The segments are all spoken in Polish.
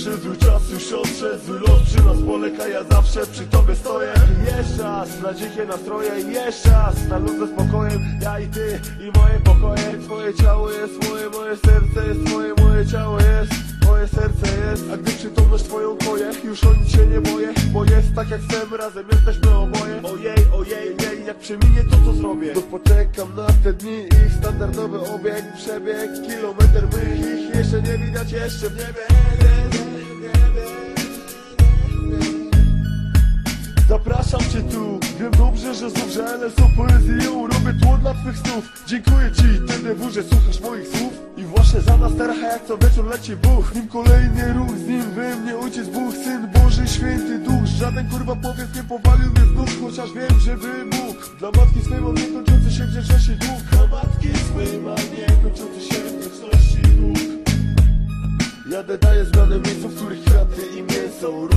Zły czas już odszedł los przy nas poleka Ja zawsze przy tobie stoję. Jeszcze raz na dzikie nastroje Jeszcze raz na luz ze spokojem Ja i ty i moje pokoje Twoje ciało jest moje, moje serce jest twoje Moje ciało jest, moje serce jest. A gdy przytomność twoją koję Już o nic się nie boję Bo jest tak jak chcemy, razem jesteśmy oboje. Ojej, ojej, jej, jak przeminie to co zrobię? To poczekam na te dni Ich standardowy obieg, przebieg Kilometr mych ich jeszcze nie widać Jeszcze w niebie Zapraszam cię tu, wiem dobrze, że znów żale są poezją Robię tło dla twych snów. Dziękuję ci, TDW, że słuchasz moich słów. I właśnie za nas tercha jak co wieczór leci Bóg. Nim kolejny ruch, z nim we mnie ojciec Bóg Syn Boży, święty duch. Żaden kurwa powiedz nie powalił mnie znów Chociaż wiem, że wymógł. Dla matki swojej mam niekończący się wdzięczności dług. Dla matki swojej mam niekończący się wdzięczności dług. Jadę, daję zmianę miejscu, w których kwiaty i mięso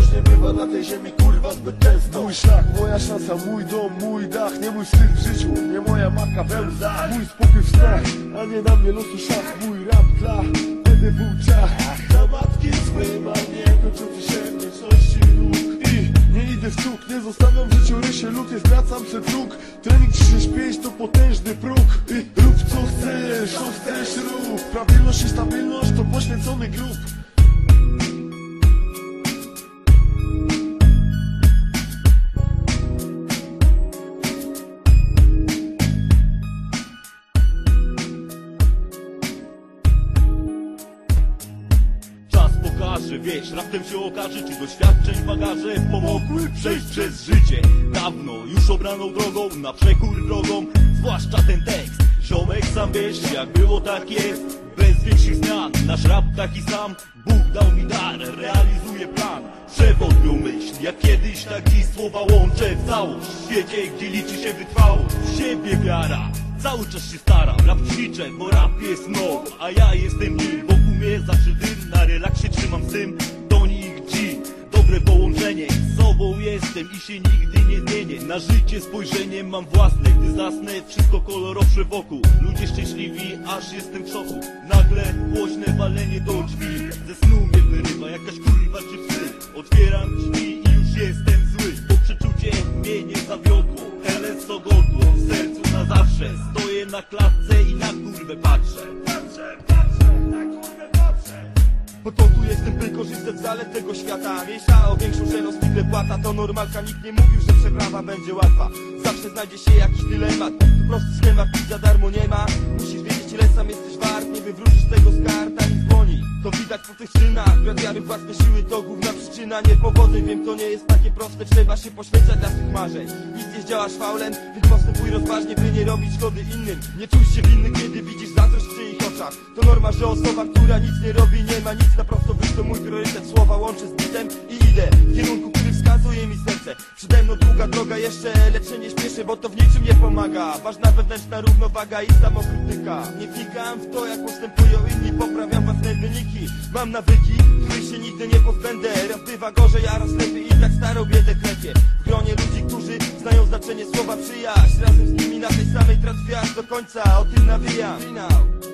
Bywa na tej ziemi, kurwa, zbyt często Mój szlak, moja szansa, mój dom, mój dach Nie mój wstyd w życiu, nie moja matka we łzach Mój spokój w snach, a nie na mnie losu szach Mój rap dla TDW czach Dla matki zły mam niekończący się wdzięczności dług I nie idę w cud, nie zostawiam w życiu rysie luk Nie zwracam przed dróg Trening 365 to potężny próg I rób co chcesz, co chcesz rób Prawilność i stabilność to poświęcony grób pokaże, wiesz, raptem się okaże Czy doświadczeń bagaże pomogły przejść przez życie? Dawno już obraną drogą, na przekór drogą. Zwłaszcza ten tekst Ziomek sam wiesz, jak było tak jest. Bez większych zmian, nasz rap taki sam. Bóg dał mi dar, realizuję plan. Przewodnią myśl, jak kiedyś tak dziś słowa łączę w całość. W świecie, gdzie liczy się wytrwałość W siebie wiara. Cały czas się staram, rap ćwiczę, bo rap jest no A ja jestem nim, się nigdy nie zmienię. Na życie spojrzenie mam własne, gdy zasnę Wszystko kolorowsze wokół, ludzie szczęśliwi, aż jestem w szoku. Nagle głośne walenie do drzwi. Ze snu mnie wyrywa jakaś kurwa czy psy. Otwieram drzwi i już jestem zły. Bo przeczucie mnie nie zawiodło. LS ogodło, w sercu na zawsze. Stoję na klatce i na kurwę patrzę. Patrzę, patrzę, na kurwę patrzę Bo to tu jestem, by korzystać z zalet tego świata. Mniejsza o większą żeność, ile płata. To normalka, nikt nie mówił, że przeprawa będzie łatwa. Zawsze znajdzie się jakiś dylemat. Prosty schemat, nic za darmo nie ma. Musisz wiedzieć, ile sam jesteś wart. Nie wywrócisz tego z kart, ani z To widać po tych czynach. Brak wiary, własne siły to główna przyczyna. Niepowodzeń, wiem, to nie jest takie proste. Trzeba się poświęcać dla swych marzeń. Nic nie zdziałasz faulem, więc postępuj rozważnie By nie robić szkody innym. Nie czuj się winny, kiedy widzisz zazdrość w czyich To norma, że osoba, która nic nie robi Nie ma nic na prosto wyjść, to mój priorytet Słowa łączę z bitem i idę W kierunku, który wskazuje mi serce. Przede mną długa droga jeszcze, lecz się nie śpieszę Bo to w niczym nie pomaga. Ważna wewnętrzna równowaga i samokrytyka. Nie wnikam w to, jak postępują inni Poprawiam własne wyniki. Mam nawyki, których się nigdy nie pozbędę. Raz bywa gorzej, a raz lepiej I tak starą biedę klepie W gronie ludzi, którzy znają znaczenie słowa przyjaźń. Razem z nimi na tej samej trafiasz do końca. O tym nawijam. Finał